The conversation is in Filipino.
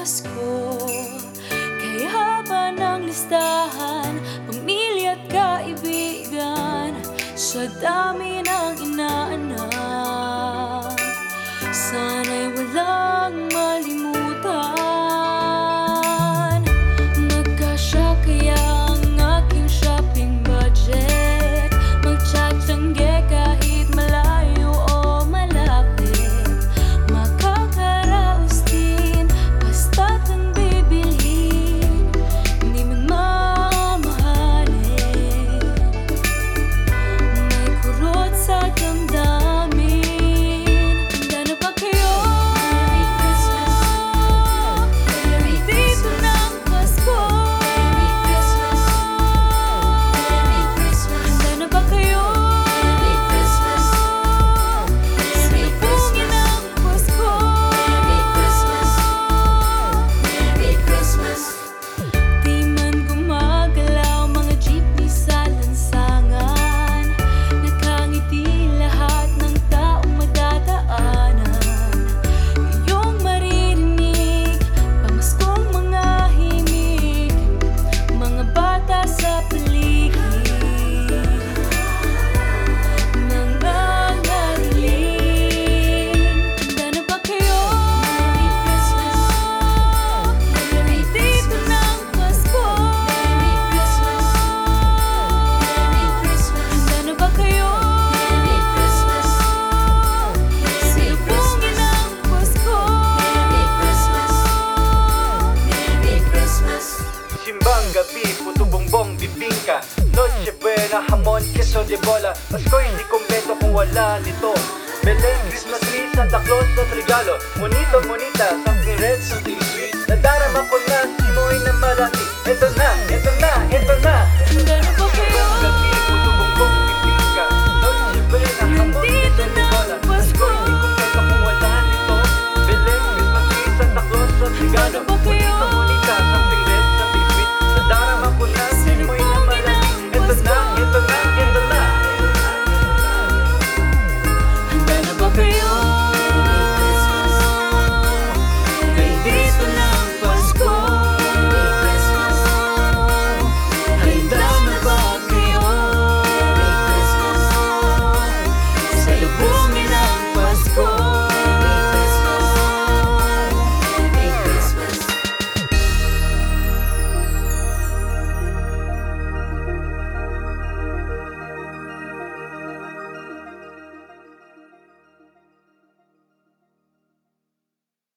Pasko. Kay haba ng listahan Pamilya at kaibigan. Sa dami ng ina Simbang gabi, puto bongbong, bibingka. Noche buena, hamon, queso de bola. Pasko hindi kompleto kung wala nito. Belen, Christmas tree, Santa Claus at regalo Monito, monita, something red, something sweet. Nadarama ko na, simoy na malaki. Ito na, ito